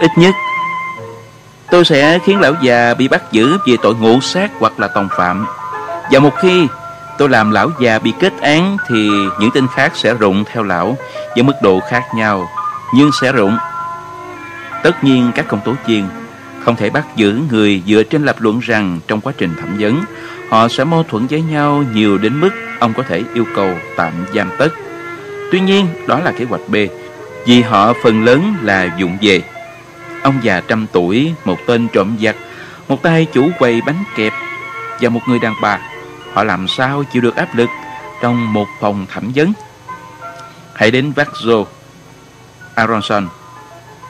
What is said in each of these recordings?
Ít nhất Tôi sẽ khiến lão già bị bắt giữ vì tội ngộ sát hoặc là tòng phạm Và một khi tôi làm lão già bị kết án Thì những tên khác sẽ rụng theo lão Với mức độ khác nhau Nhưng sẽ rụng Tất nhiên các công tố viên không thể bắt giữ người dựa trên lập luận rằng trong quá trình thẩm vấn họ sẽ mâu thuẫn với nhau nhiều đến mức ông có thể yêu cầu tạm giam tất. Tuy nhiên, đó là kế hoạch B, vì họ phần lớn là dụng về. Ông già trăm tuổi, một tên trộm giặc, một tay chủ quầy bánh kẹp và một người đàn bà. Họ làm sao chịu được áp lực trong một phòng thẩm vấn? Hãy đến Vaxo, Aronson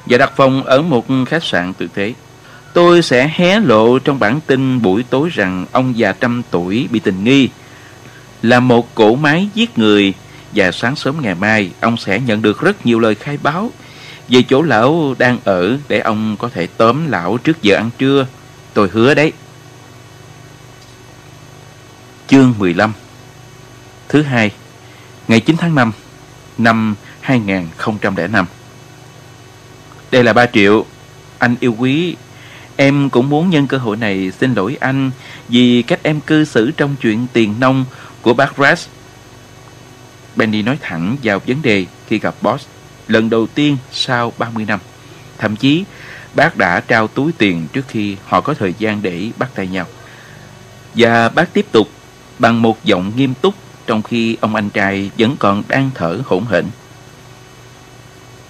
và đặt phòng ở một khách sạn tự thế. Tôi sẽ hé lộ trong bản tin buổi tối rằng ông già trăm tuổi bị tình nghi là một cỗ máy giết người và sáng sớm ngày mai ông sẽ nhận được rất nhiều lời khai báo về chỗ lão đang ở để ông có thể tóm lão trước giờ ăn trưa. Tôi hứa đấy. Chương 15 Thứ hai, Ngày 9 tháng 5 Năm 2005 Đây là 3 triệu Anh yêu quý, Em cũng muốn nhân cơ hội này xin lỗi anh vì cách em cư xử trong chuyện tiền nông của bác Rash. Benny nói thẳng vào vấn đề khi gặp boss lần đầu tiên sau 30 năm. Thậm chí, bác đã trao túi tiền trước khi họ có thời gian để bắt tay nhau. Và bác tiếp tục bằng một giọng nghiêm túc trong khi ông anh trai vẫn còn đang thở hổn hển.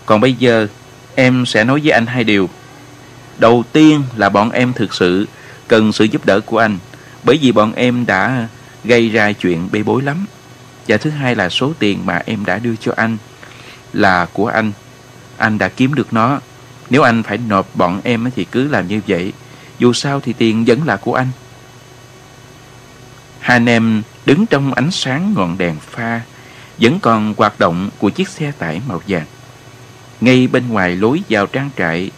Còn bây giờ, em sẽ nói với anh hai điều. Đầu tiên là bọn em thực sự cần sự giúp đỡ của anh bởi vì bọn em đã gây ra chuyện bê bối lắm. Và thứ hai là số tiền mà em đã đưa cho anh là của anh. Anh đã kiếm được nó. Nếu anh phải nộp bọn em thì cứ làm như vậy. Dù sao thì tiền vẫn là của anh. Hai anh em đứng trong ánh sáng ngọn đèn pha vẫn còn hoạt động của chiếc xe tải màu vàng. Ngay bên ngoài lối vào trang trại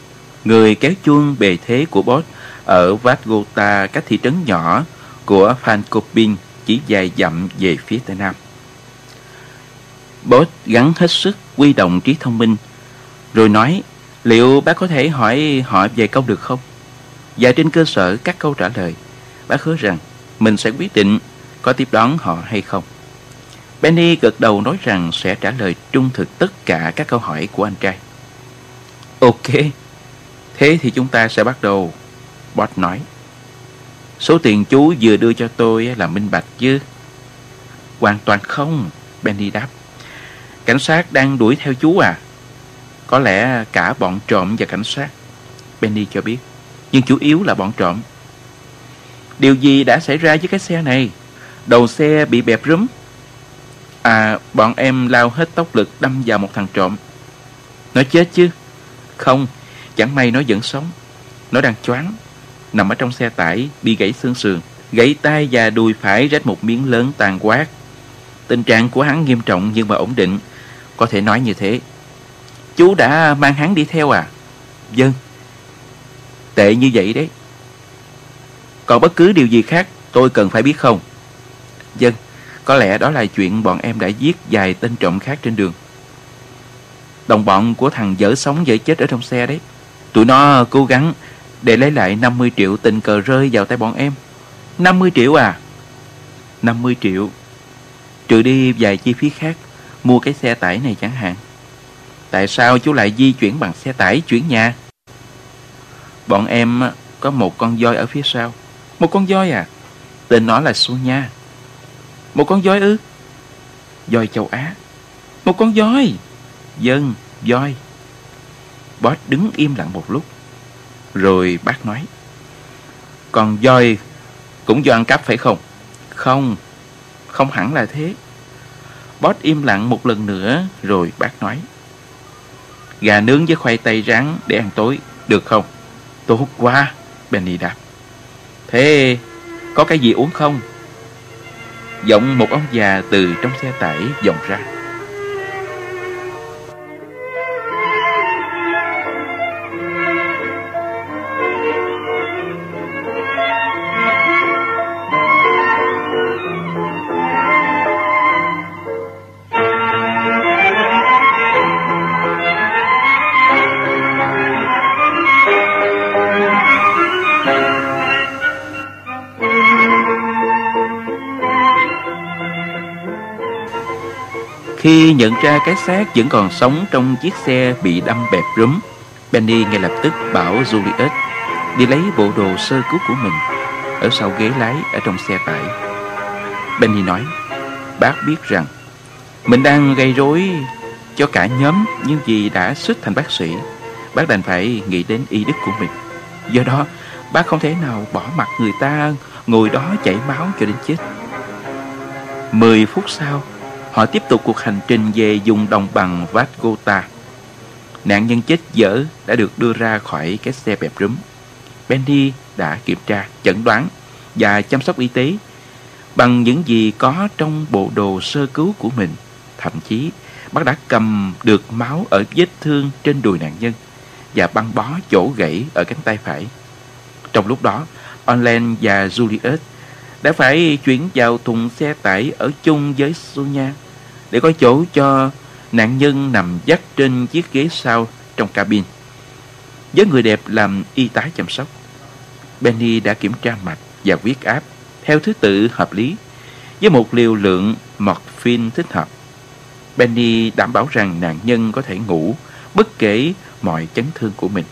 người kéo chuông bề thế của boss ở Vatgota, cách thị trấn nhỏ của Phankopin chỉ dài dặm về phía tây nam. Boss gắn hết sức quy động trí thông minh, rồi nói liệu bác có thể hỏi họ về câu được không? Và trên cơ sở các câu trả lời, bác hứa rằng mình sẽ quyết định có tiếp đón họ hay không. Benny gật đầu nói rằng sẽ trả lời trung thực tất cả các câu hỏi của anh trai. Ok, Thế thì chúng ta sẽ bắt đầu Bot nói Số tiền chú vừa đưa cho tôi là minh bạch chứ Hoàn toàn không Benny đáp Cảnh sát đang đuổi theo chú à? Có lẽ cả bọn trộm và cảnh sát, Benny cho biết. Nhưng chủ yếu là bọn trộm. Điều gì đã xảy ra với cái xe này? Đầu xe bị bẹp rúm. À bọn em lao hết tốc lực đâm vào một thằng trộm. Nó chết chứ? Không, Chẳng may nó vẫn sống. Nó đang choáng, Nằm ở trong xe tải Bị gãy xương sườn, Gãy tay và đùi phải rách một miếng lớn tàn quát. Tình trạng của hắn nghiêm trọng nhưng mà ổn định. Có thể nói như thế. Chú đã mang hắn đi theo à? Dân Tệ như vậy đấy. Còn bất cứ điều gì khác, tôi cần phải biết không? Dân Có lẽ đó là chuyện bọn em đã giết vài tên trộm khác trên đường. Đồng bọn của thằng dở sống dở chết ở trong xe đấy. Tụi nó cố gắng để lấy lại 50 triệu tình cờ rơi vào tay bọn em. 50 triệu à? 50 triệu. Trừ đi vài chi phí khác Mua cái xe tải này chẳng hạn. Tại sao chú lại di chuyển bằng xe tải chuyển nhà? Bọn em có một con voi ở phía sau. Một con voi à? Tên nó là Su Nha. Một con voi ư? Voi châu Á. Một con voi. Dân, voi. Boss đứng im lặng một lúc. Rồi bác nói Còn voi cũng do ăn cắp phải không? Không Không hẳn là thế. Boss im lặng một lần nữa, Rồi bác nói Gà nướng với khoai tây rán để ăn tối, Được không? Tốt quá, Benny đáp Thế, có cái gì uống không? Giọng một ông già từ trong xe tải vọng ra Khi nhận ra cái xác vẫn còn sống trong chiếc xe bị đâm bẹp rúm, Benny ngay lập tức bảo Juliet đi lấy bộ đồ sơ cứu của mình ở sau ghế lái ở trong xe tải. Benny nói, bác biết rằng mình đang gây rối cho cả nhóm nhưng vì đã xuất thành bác sĩ, bác đành phải nghĩ đến y đức của mình. Do đó, bác không thể nào bỏ mặt người ta ngồi đó chảy máu cho đến chết. Mười phút sau, họ tiếp tục cuộc hành trình về vùng đồng bằng Vatgota. Nạn nhân chết dở đã được đưa ra khỏi cái xe bẹp rúm. Benny đã kiểm tra, chẩn đoán và chăm sóc y tế bằng những gì có trong bộ đồ sơ cứu của mình. Thậm chí, bác đã cầm được máu ở vết thương trên đùi nạn nhân và băng bó chỗ gãy ở cánh tay phải. Trong lúc đó, Orlen và Julius đã phải chuyển vào thùng xe tải ở chung với Sonia để có chỗ cho nạn nhân nằm dắt trên chiếc ghế sau trong cabin. Với người đẹp làm y tá chăm sóc, Benny đã kiểm tra mạch và huyết áp theo thứ tự hợp lý với một liều lượng morphine thích hợp. Benny đảm bảo rằng nạn nhân có thể ngủ bất kể mọi chấn thương của mình.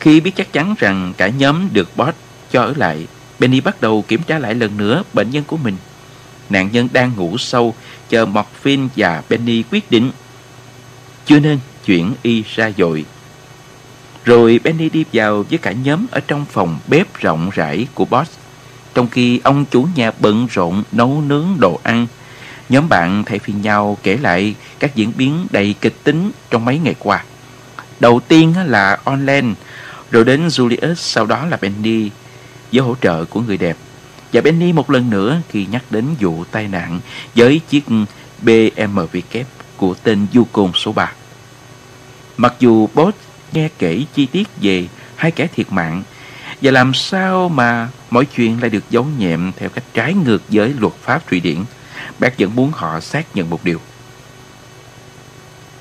Khi biết chắc chắn rằng cả nhóm được boss cho ở lại, Benny bắt đầu kiểm tra lại lần nữa bệnh nhân của mình. Nạn nhân đang ngủ sâu, chờ morphine và Benny quyết định. Chưa nên chuyển y ra dội. Rồi Benny đi vào với cả nhóm ở trong phòng bếp rộng rãi của boss. Trong khi ông chủ nhà bận rộn nấu nướng đồ ăn, nhóm bạn thay phiên nhau kể lại các diễn biến đầy kịch tính trong mấy ngày qua. Đầu tiên là online, rồi đến Julius, sau đó là Benny với hỗ trợ của người đẹp. Và Benny một lần nữa khi nhắc đến vụ tai nạn với chiếc BMW kép của tên du côn số 3. Mặc dù Boss nghe kể chi tiết về hai kẻ thiệt mạng và làm sao mà mọi chuyện lại được giấu nhẹm theo cách trái ngược với luật pháp Thụy Điển, bác vẫn muốn họ xác nhận một điều.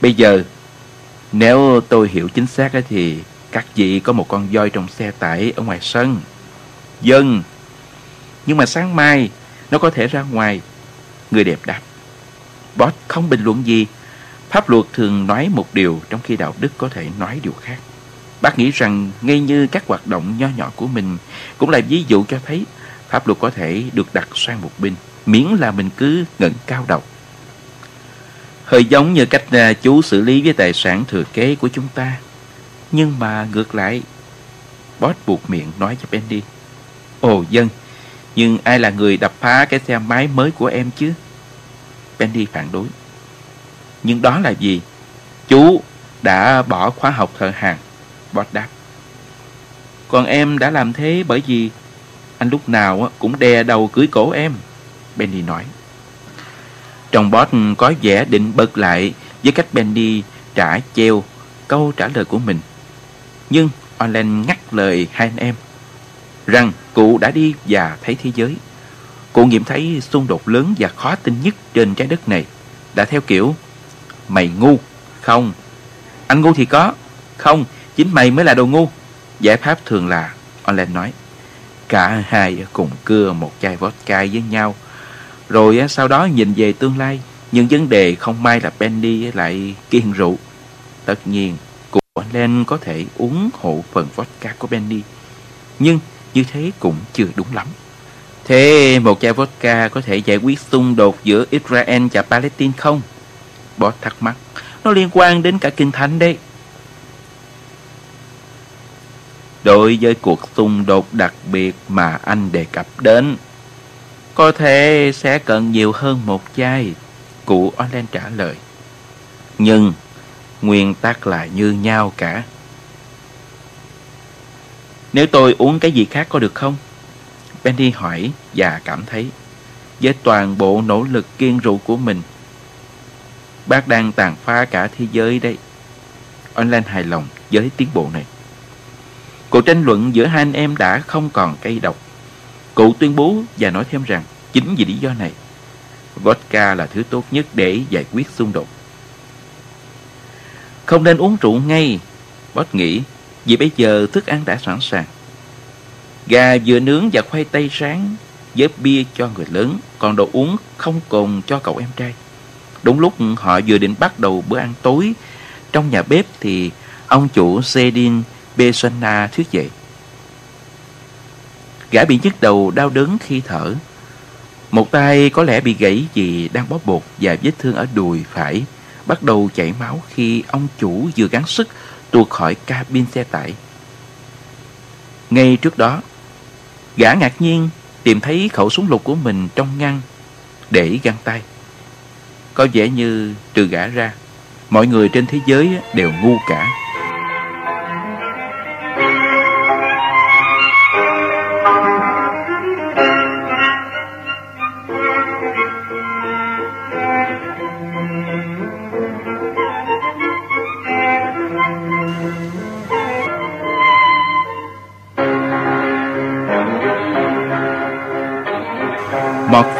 Bây giờ, nếu tôi hiểu chính xác thì các vị có một con voi trong xe tải ở ngoài sân. Dân. Nhưng mà sáng mai nó có thể ra ngoài. Người đẹp đáp. Boss không bình luận gì. Pháp luật thường nói một điều trong khi đạo đức có thể nói điều khác. Bác nghĩ rằng ngay như các hoạt động nho nhỏ của mình cũng là ví dụ cho thấy pháp luật có thể được đặt sang một bên miễn là mình cứ ngẩng cao đầu. Hơi giống như cách à, chú xử lý với tài sản thừa kế của chúng ta. Nhưng mà ngược lại, Boss buộc miệng nói cho Bendy. Ồ dân, nhưng ai là người đập phá cái xe máy mới của em chứ? Bendy phản đối. Nhưng đó là gì? Chú đã bỏ khóa học thợ hàng. Boss đáp. Còn em đã làm thế bởi vì anh lúc nào cũng đè đầu cưới cổ em. Bendy nói. Trong boss có vẻ định bật lại với cách Bendy trả treo câu trả lời của mình. Nhưng Orlen ngắt lời hai anh em rằng cụ đã đi và thấy thế giới. Cụ nghiệm thấy xung đột lớn và khó tin nhất trên trái đất này đã theo kiểu Mày ngu, không. Anh ngu thì có, không, chính mày mới là đồ ngu. Giải pháp thường là, Olen nói, cả hai cùng cưa một chai vodka với nhau. Rồi sau đó nhìn về tương lai, nhưng vấn đề không may là Penny lại kiêng rượu. Tất nhiên, của Len có thể uống hộ phần vodka của Penny. Nhưng như thế cũng chưa đúng lắm. Thế một chai vodka có thể giải quyết xung đột giữa Israel và Palestine không? Boss thắc mắc. Nó liên quan đến cả kinh thánh đấy. Đối với cuộc xung đột đặc biệt mà anh đề cập đến, có thể sẽ cần nhiều hơn một chai. Cụ Orlen trả lời. Nhưng nguyên tắc là như nhau cả. Nếu tôi uống cái gì khác có được không? Benny hỏi và cảm thấy với toàn bộ nỗ lực kiên rượu của mình bác đang tàn phá cả thế giới đấy. Online hài lòng với tiến bộ này. Cuộc tranh luận giữa hai anh em đã không còn cây độc. Cụ tuyên bố và nói thêm rằng chính vì lý do này, vodka là thứ tốt nhất để giải quyết xung đột. Không nên uống rượu ngay. Boss nghĩ, vì bây giờ thức ăn đã sẵn sàng. Gà vừa nướng và khoai tây sáng, với bia cho người lớn, còn đồ uống không cồn cho cậu em trai. Đúng lúc họ vừa định bắt đầu bữa ăn tối, trong nhà bếp thì ông chủ Zedin Besona thuyết dậy. Gã bị nhức đầu đau đớn khi thở. Một tay có lẽ bị gãy vì đang bóp bột và vết thương ở đùi phải bắt đầu chảy máu khi ông chủ vừa gắng sức tuột khỏi cabin xe tải. Ngay trước đó, gã ngạc nhiên tìm thấy khẩu súng lục của mình trong ngăn để găng tay. Có vẻ như trừ gã ra, mọi người trên thế giới đều ngu cả.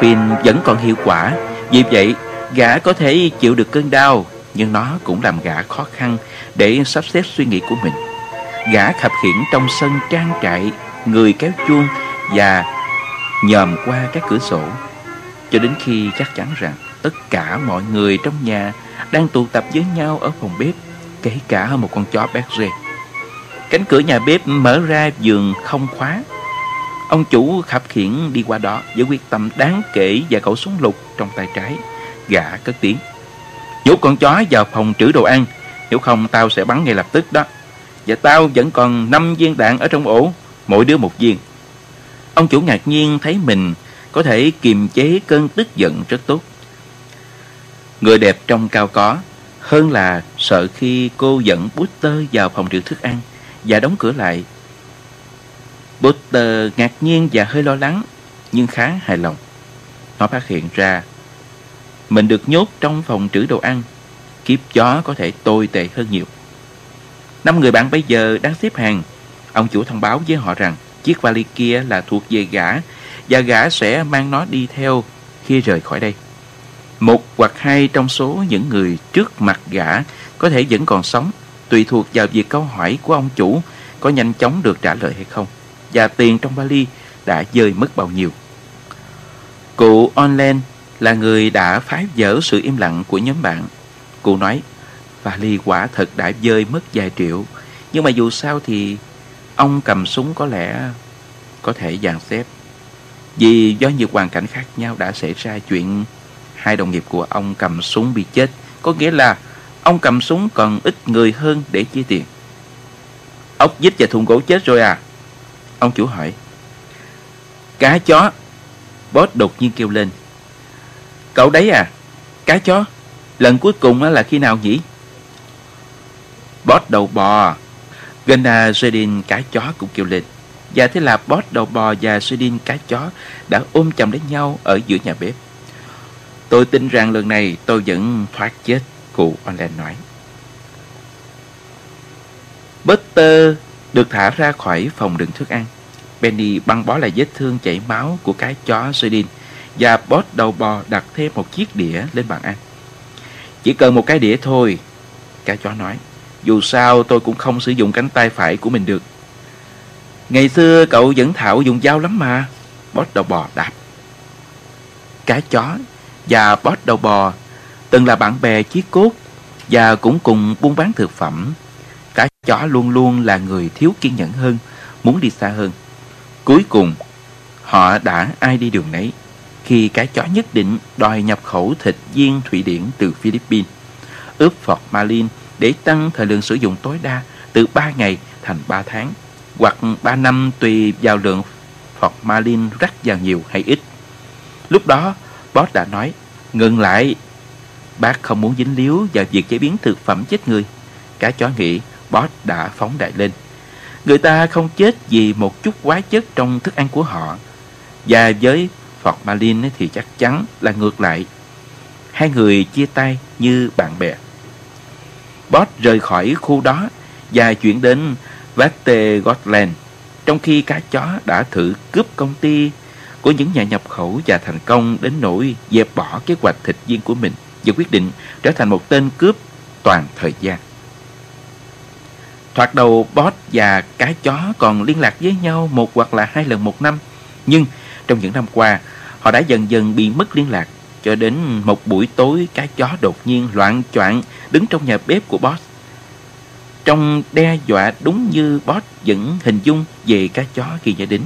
Morphine vẫn còn hiệu quả. Vì vậy, gã có thể chịu được cơn đau, Nhưng nó cũng làm gã khó khăn Để sắp xếp suy nghĩ của mình. Gã khập khiển trong sân trang trại, Người kéo chuông Và nhòm qua các cửa sổ. Cho đến khi chắc chắn rằng Tất cả mọi người trong nhà Đang tụ tập với nhau ở phòng bếp, Kể cả một con chó Berger Cánh cửa nhà bếp mở ra giường không khóa. Ông chủ khập khiển đi qua đó với quyết tâm đáng kể và khẩu súng lục trong tay trái. Gã cất tiếng. Nhốt con chó vào phòng trữ đồ ăn, nếu không tao sẽ bắn ngay lập tức đó. Và tao vẫn còn 5 viên đạn ở trong ổ, mỗi đứa một viên. Ông chủ ngạc nhiên thấy mình có thể kiềm chế cơn tức giận rất tốt. Người đẹp trong cao có, hơn là sợ khi cô dẫn bút tơ vào phòng trữ thức ăn và đóng cửa lại Butter ngạc nhiên và hơi lo lắng, nhưng khá hài lòng. Nó phát hiện ra mình được nhốt trong phòng trữ đồ ăn. Kiếp chó có thể tồi tệ hơn nhiều. Năm người bạn bây giờ đang xếp hàng. Ông chủ thông báo với họ rằng chiếc vali kia là thuộc về gã và gã sẽ mang nó đi theo khi rời khỏi đây. Một hoặc hai trong số những người trước mặt gã có thể vẫn còn sống, tùy thuộc vào việc câu hỏi của ông chủ có nhanh chóng được trả lời hay không và tiền trong vali đã rơi mất bao nhiêu. Cụ Online là người đã phá vỡ sự im lặng của nhóm bạn. Cụ nói, vali quả thật đã rơi mất vài triệu, nhưng mà dù sao thì ông cầm súng có lẽ có thể dàn xếp. Vì do nhiều hoàn cảnh khác nhau đã xảy ra chuyện hai đồng nghiệp của ông cầm súng bị chết, có nghĩa là ông cầm súng còn ít người hơn để chia tiền. Ốc dít và thùng gỗ chết rồi à? Ông chủ hỏi. Cá chó. Boss đột nhiên kêu lên. Cậu đấy à? Cá chó. Lần cuối cùng là khi nào nhỉ? Boss đầu bò. Gena Zedin cá chó cũng kêu lên. Và thế là Boss đầu bò và Zedin cá chó Đã ôm chầm lấy nhau ở giữa nhà bếp. Tôi tin rằng lần này tôi vẫn thoát chết, Cụ online nói. Butter được thả ra khỏi phòng đựng thức ăn. Benny băng bó lại vết thương chảy máu của cái chó Sedin và Boss đầu bò đặt thêm một chiếc đĩa lên bàn ăn. Chỉ cần một cái đĩa thôi, cái chó nói. Dù sao tôi cũng không sử dụng cánh tay phải của mình được. Ngày xưa cậu vẫn thạo dùng dao lắm mà, Boss đầu bò đáp. Cái chó và Boss đầu bò từng là bạn bè chiếc cốt và cũng cùng buôn bán thực phẩm chó luôn luôn là người thiếu kiên nhẫn hơn, muốn đi xa hơn. Cuối cùng, họ đã ai đi đường nấy khi cái chó nhất định đòi nhập khẩu thịt viên Thụy Điển từ Philippines, ướp formalin để tăng thời lượng sử dụng tối đa từ 3 ngày thành 3 tháng, hoặc 3 năm tùy vào lượng formalin rắc vào nhiều hay ít. Lúc đó, boss đã nói, ngừng lại, bác không muốn dính líu vào việc chế biến thực phẩm chết người. Cá chó nghĩ Boss đã phóng đại lên. Người ta không chết vì một chút quá chất trong thức ăn của họ. Và với formalin thì chắc chắn là ngược lại. Hai người chia tay như bạn bè. Boss rời khỏi khu đó và chuyển đến Vate Gotland. Trong khi cá chó đã thử cướp công ty của những nhà nhập khẩu và thành công đến nỗi dẹp bỏ kế hoạch thịt viên của mình và quyết định trở thành một tên cướp toàn thời gian. Thoạt đầu Boss và cái chó còn liên lạc với nhau một hoặc là hai lần một năm. Nhưng Trong những năm qua, họ đã dần dần bị mất liên lạc cho đến một buổi tối cá chó đột nhiên loạn choạng đứng trong nhà bếp của boss. Trong đe dọa đúng như boss dẫn hình dung về cá chó khi gia đình.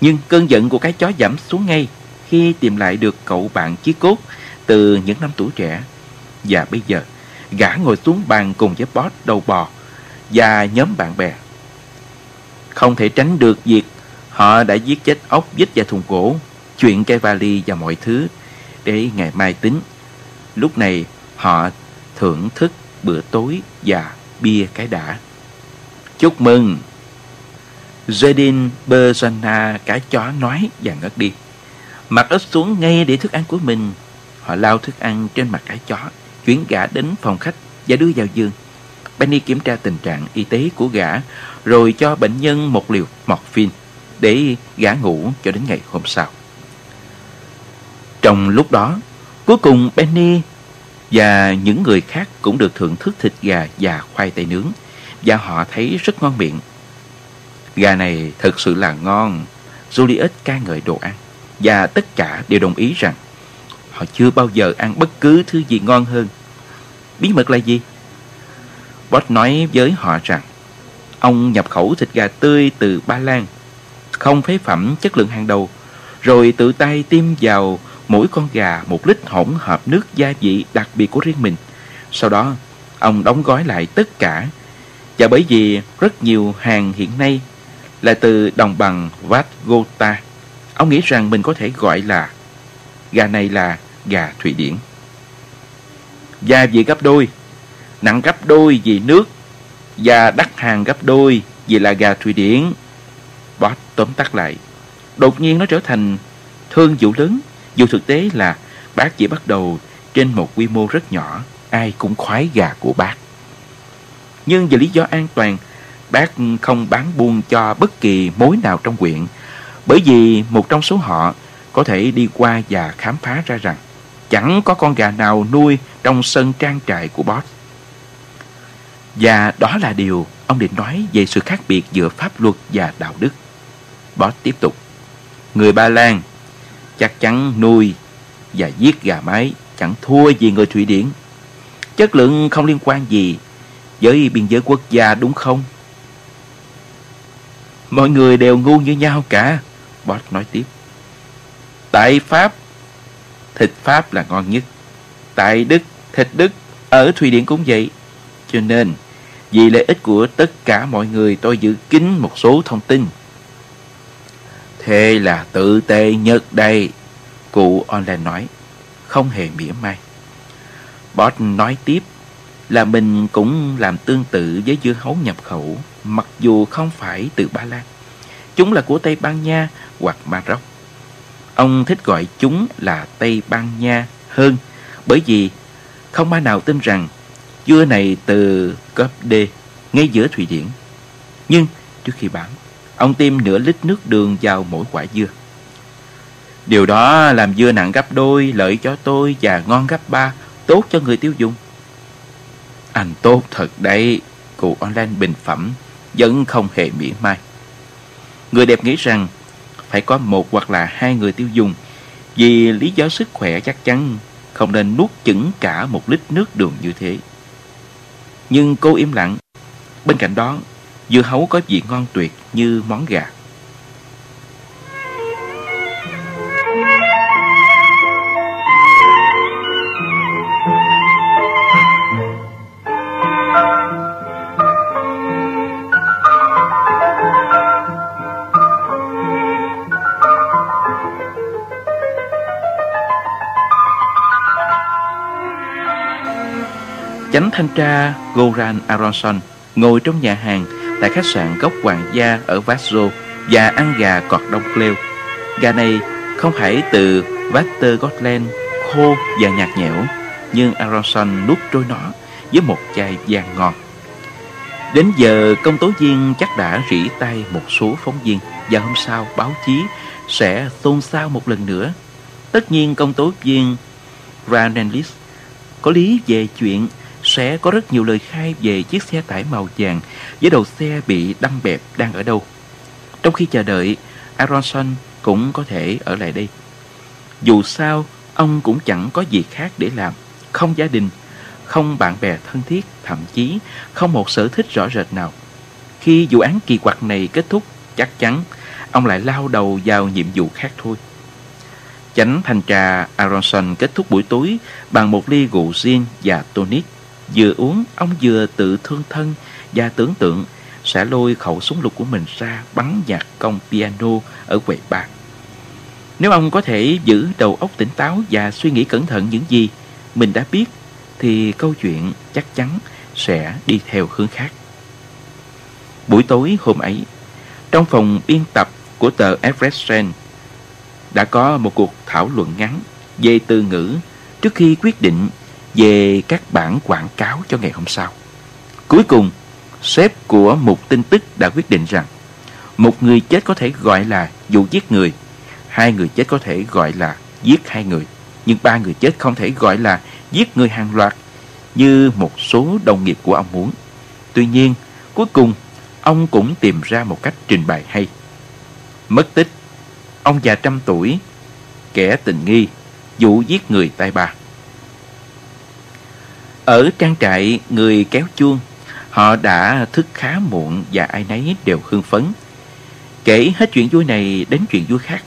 Nhưng cơn giận của cái chó giảm xuống ngay khi tìm lại được cậu bạn chí cốt từ những năm tuổi trẻ. Và bây giờ, gã ngồi xuống bàn cùng với boss đầu bò và nhóm bạn bè. Không thể tránh được việc họ đã giết chết ốc vít và thùng gỗ, chuyện cây vali và mọi thứ để ngày mai tính. Lúc này họ thưởng thức bữa tối và bia cái đã. Chúc mừng! Zedin Bersana cái chó nói và ngất đi. Mặt ớt xuống ngay để thức ăn của mình. Họ lao thức ăn trên mặt cái chó, chuyển gã đến phòng khách và đưa vào giường. Benny kiểm tra tình trạng y tế của gã, rồi cho bệnh nhân một liều morphine để gã ngủ cho đến ngày hôm sau. Trong lúc đó, cuối cùng Benny và những người khác cũng được thưởng thức thịt gà và khoai tây nướng và họ thấy rất ngon miệng. Gà này thật sự là ngon. Julius ca ngợi đồ ăn và tất cả đều đồng ý rằng họ chưa bao giờ ăn bất cứ thứ gì ngon hơn. Bí mật là gì? Boss nói với họ rằng ông nhập khẩu thịt gà tươi từ Ba Lan, không phế phẩm chất lượng hàng đầu, rồi tự tay tiêm vào mỗi con gà một lít hỗn hợp nước gia vị đặc biệt của riêng mình. Sau đó, ông đóng gói lại tất cả. Và bởi vì rất nhiều hàng hiện nay là từ đồng bằng Vatgota, ông nghĩ rằng mình có thể gọi là gà này là gà Thụy Điển. Gia vị gấp đôi, nặng gấp đôi vì nước và đắt hàng gấp đôi vì là gà Thụy Điển. Boss tóm tắt lại. Đột nhiên nó trở thành thương vụ lớn dù thực tế là bác chỉ bắt đầu trên một quy mô rất nhỏ, ai cũng khoái gà của bác. Nhưng vì lý do an toàn, bác không bán buôn cho bất kỳ mối nào trong quyện, bởi vì một trong số họ có thể đi qua và khám phá ra rằng chẳng có con gà nào nuôi trong sân trang trại của boss. Và đó là điều ông định nói về sự khác biệt giữa pháp luật và đạo đức. Boss tiếp tục. Người Ba Lan chắc chắn nuôi và giết gà mái chẳng thua gì người Thụy Điển. Chất lượng không liên quan gì với biên giới quốc gia đúng không? Mọi người đều ngu như nhau cả, Boss nói tiếp. Tại Pháp, thịt Pháp là ngon nhất. Tại Đức, thịt Đức, ở Thụy Điển cũng vậy. Cho nên, vì lợi ích của tất cả mọi người tôi giữ kín một số thông tin. Thế là tự tệ nhật đây, cụ online nói, không hề mỉa mai. Boss nói tiếp là mình cũng làm tương tự với dưa hấu nhập khẩu, mặc dù không phải từ Ba Lan. Chúng là của Tây Ban Nha hoặc Maroc. Ông thích gọi chúng là Tây Ban Nha hơn bởi vì không ai nào tin rằng dưa này từ cấp D ngay giữa Thụy Điển. Nhưng trước khi bán, ông tiêm nửa lít nước đường vào mỗi quả dưa. Điều đó làm dưa nặng gấp đôi, lợi cho tôi và ngon gấp ba, tốt cho người tiêu dùng. Anh tốt thật đấy, cụ online bình phẩm, vẫn không hề mỉa mai. Người đẹp nghĩ rằng phải có một hoặc là hai người tiêu dùng vì lý do sức khỏe chắc chắn không nên nuốt chửng cả một lít nước đường như thế. Nhưng cô im lặng. Bên cạnh đó, dưa hấu có vị ngon tuyệt như món gà. Chánh thanh tra Goran Aronson ngồi trong nhà hàng tại khách sạn gốc Hoàng gia ở Vaso và ăn gà cọt đông cleo. Gà này không phải từ Vater Gotland khô và nhạt nhẽo, nhưng Aronson nuốt trôi nó với một chai vàng ngon. Đến giờ công tố viên chắc đã rỉ tay một số phóng viên và hôm sau báo chí sẽ xôn xao một lần nữa. Tất nhiên công tố viên Ranelis có lý về chuyện sẽ có rất nhiều lời khai về chiếc xe tải màu vàng với đầu xe bị đâm bẹp đang ở đâu. Trong khi chờ đợi, Aronson cũng có thể ở lại đây. Dù sao, ông cũng chẳng có gì khác để làm. Không gia đình, không bạn bè thân thiết, thậm chí không một sở thích rõ rệt nào. Khi vụ án kỳ quặc này kết thúc, chắc chắn ông lại lao đầu vào nhiệm vụ khác thôi. Chánh thanh tra Aronson kết thúc buổi tối bằng một ly rượu gin và tonic. Vừa uống, ông vừa tự thương thân và tưởng tượng sẽ lôi khẩu súng lục của mình ra bắn nhạc công piano ở quầy bar. Nếu ông có thể giữ đầu óc tỉnh táo và suy nghĩ cẩn thận những gì mình đã biết, thì câu chuyện chắc chắn sẽ đi theo hướng khác. Buổi tối hôm ấy, trong phòng biên tập của tờ Everest đã có một cuộc thảo luận ngắn về từ ngữ trước khi quyết định về các bản quảng cáo cho ngày hôm sau. Cuối cùng, sếp của một tin tức đã quyết định rằng một người chết có thể gọi là vụ giết người, hai người chết có thể gọi là giết hai người, nhưng ba người chết không thể gọi là giết người hàng loạt như một số đồng nghiệp của ông muốn. Tuy nhiên, cuối cùng, ông cũng tìm ra một cách trình bày hay. Mất tích, ông già trăm tuổi, kẻ tình nghi, vụ giết người tay ba. Ở trang trại người kéo chuông, họ đã thức khá muộn và ai nấy đều hưng phấn. Kể hết chuyện vui này đến chuyện vui khác.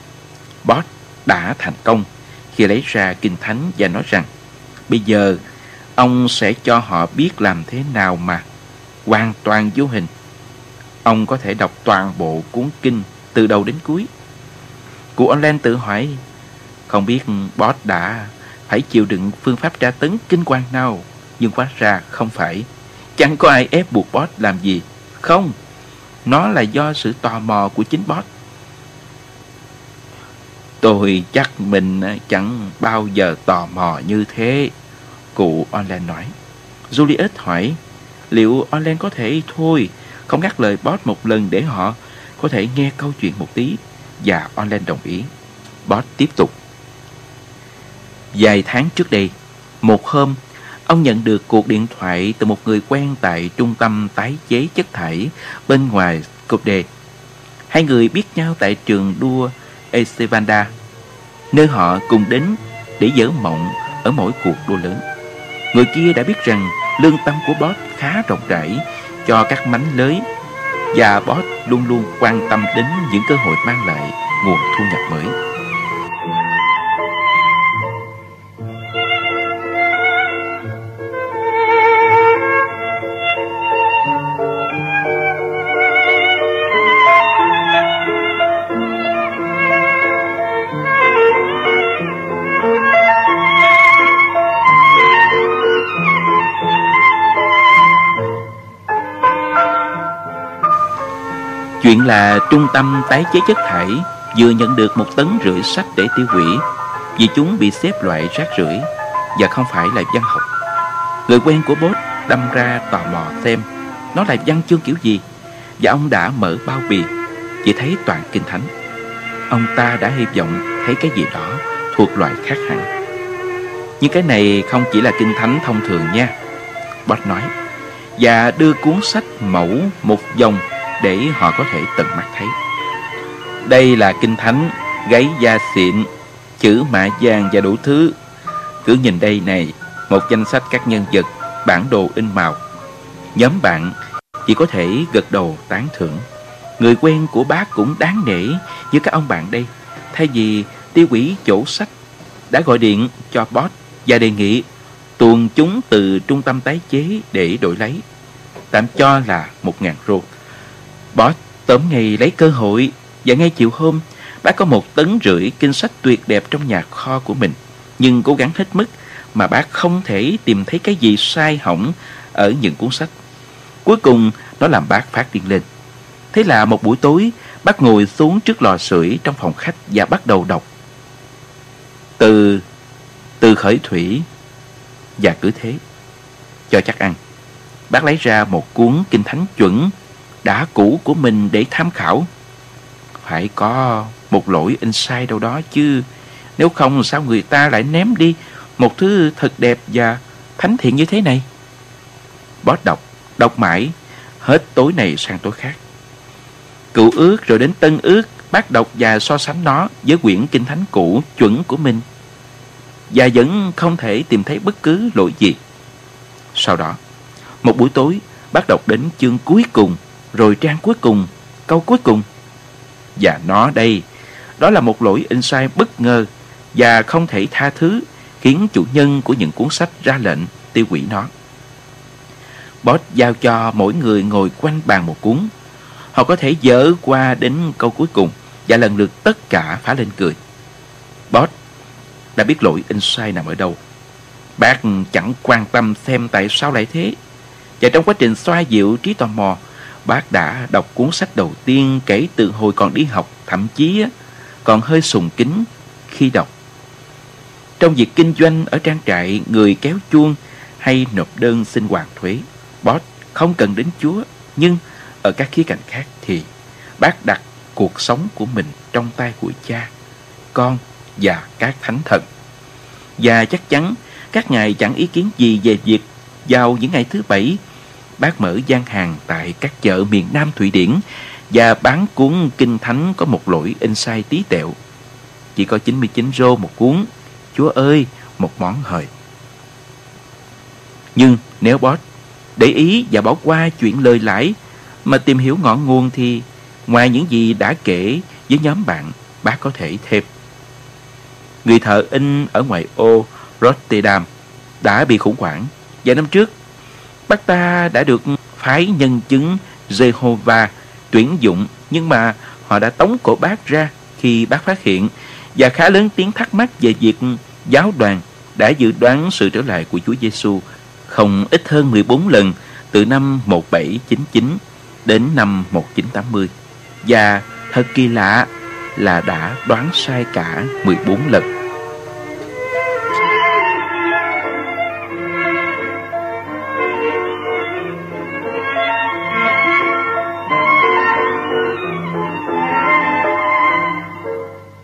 Boss đã thành công khi lấy ra kinh thánh và nói rằng bây giờ ông sẽ cho họ biết làm thế nào mà hoàn toàn vô hình. Ông có thể đọc toàn bộ cuốn kinh từ đầu đến cuối. Cụ online tự hỏi không biết boss đã phải chịu đựng phương pháp tra tấn kinh quan nào nhưng quá ra không phải. Chẳng có ai ép buộc boss làm gì. Không, nó là do sự tò mò của chính boss. Tôi chắc mình chẳng bao giờ tò mò như thế. Cụ Orlen nói. Julius hỏi, liệu Orlen có thể thôi, không ngắt lời boss một lần để họ có thể nghe câu chuyện một tí. Và Orlen đồng ý. Boss tiếp tục. Vài tháng trước đây, một hôm, ông nhận được cuộc điện thoại từ một người quen tại trung tâm tái chế chất thải bên ngoài Skopje. Hai người biết nhau tại trường đua Estevanda, nơi họ cùng đến để dỡ mộng ở mỗi cuộc đua lớn. Người kia đã biết rằng lương tâm của Bob khá rộng rãi cho các mánh lưới và Bob luôn luôn quan tâm đến những cơ hội mang lại nguồn thu nhập mới. Chuyện là trung tâm tái chế chất thải vừa nhận được một tấn rưỡi sách để tiêu hủy vì chúng bị xếp loại rác rưởi và không phải là văn học. Người quen của bốt đâm ra tò mò xem nó là văn chương kiểu gì và ông đã mở bao bì, chỉ thấy toàn kinh thánh. Ông ta đã hy vọng thấy cái gì đó thuộc loại khác hẳn. Nhưng cái này không chỉ là kinh thánh thông thường nha. Bot nói, và đưa cuốn sách mẫu một dòng để họ có thể tận mắt thấy. Đây là kinh thánh, gáy da xịn, chữ mã vàng và đủ thứ. Cứ nhìn đây này, một danh sách các nhân vật, bản đồ in màu. Nhóm bạn chỉ có thể gật đầu tán thưởng. Người quen của bác cũng đáng nể như các ông bạn đây. Thay vì tiêu quỷ chỗ sách, đã gọi điện cho boss và đề nghị tuồn chúng từ trung tâm tái chế để đổi lấy. Tạm cho là một ngàn rô. Boss tóm ngày lấy cơ hội, và ngay chiều hôm bác có một tấn rưỡi kinh sách tuyệt đẹp trong nhà kho của mình nhưng cố gắng hết mức mà bác không thể tìm thấy cái gì sai hỏng ở những cuốn sách. Cuối cùng, nó làm bác phát điên lên. Thế là một buổi tối, bác ngồi xuống trước lò sưởi trong phòng khách và bắt đầu đọc. Từ từ khởi thủy và cứ thế, cho chắc ăn. Bác lấy ra một cuốn kinh thánh chuẩn đã cũ của mình để tham khảo. Phải có một lỗi in sai đâu đó chứ. Nếu không sao người ta lại ném đi một thứ thật đẹp và thánh thiện như thế này. Bó đọc, đọc mãi, hết tối này sang tối khác. Cựu ước rồi đến tân ước bác đọc và so sánh nó với quyển kinh thánh cũ chuẩn của mình và vẫn không thể tìm thấy bất cứ lỗi gì. Sau đó, một buổi tối, bác đọc đến chương cuối cùng, rồi trang cuối cùng, câu cuối cùng. Và nó đây, đó là một lỗi in sai bất ngờ và không thể tha thứ, khiến chủ nhân của những cuốn sách ra lệnh tiêu hủy nó. Boss giao cho mỗi người ngồi quanh bàn một cuốn. Họ có thể dỡ qua đến câu cuối cùng và lần lượt tất cả phá lên cười. Boss đã biết lỗi in sai nằm ở đâu. Bác chẳng quan tâm xem tại sao lại thế. Và trong quá trình xoa dịu trí tò mò, bác đã đọc cuốn sách đầu tiên kể từ hồi còn đi học, thậm chí còn hơi sùng kính khi đọc. Trong việc kinh doanh ở trang trại, người kéo chuông hay nộp đơn xin hoàn thuế, Boss không cần đến Chúa, nhưng ở các khía cạnh khác thì bác đặt cuộc sống của mình trong tay của cha, con và các thánh thần. Và chắc chắn các ngài chẳng ý kiến gì về việc vào những ngày thứ bảy bác mở gian hàng tại các chợ miền Nam Thụy Điển và bán cuốn kinh thánh có một lỗi in sai tí tẹo. Chỉ có 99 rô một cuốn. Chúa ơi, một món hời. Nhưng nếu boss để ý và bỏ qua chuyện lời lãi mà tìm hiểu ngọn nguồn thì ngoài những gì đã kể với nhóm bạn, bác có thể thêm. Người thợ in ở ngoài ô Rotterdam đã bị khủng hoảng. Vài năm trước, bác ta đã được phái nhân chứng Jehovah tuyển dụng, nhưng mà họ đã tống cổ bác ra khi bác phát hiện, và khá lớn tiếng thắc mắc về việc giáo đoàn đã dự đoán sự trở lại của Chúa Giêsu không ít hơn 14 lần từ năm 1799 đến năm 1980 và thật kỳ lạ là đã đoán sai cả 14 lần.